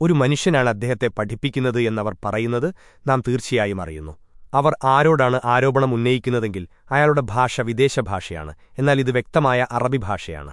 ഒരു മനുഷ്യനാണ് അദ്ദേഹത്തെ പഠിപ്പിക്കുന്നത് എന്നവർ പറയുന്നത് നാം തീർച്ചയായും അറിയുന്നു. അവർ ആരോടാണ് ആരോപണം ഉന്നയിക്കുന്നതെങ്കിൽ അയാളുടെ ഭാഷ വിദേശഭാഷയാണ്. എന്നാൽ ഇത് വ്യക്തമായ അറബി ഭാഷയാണ്.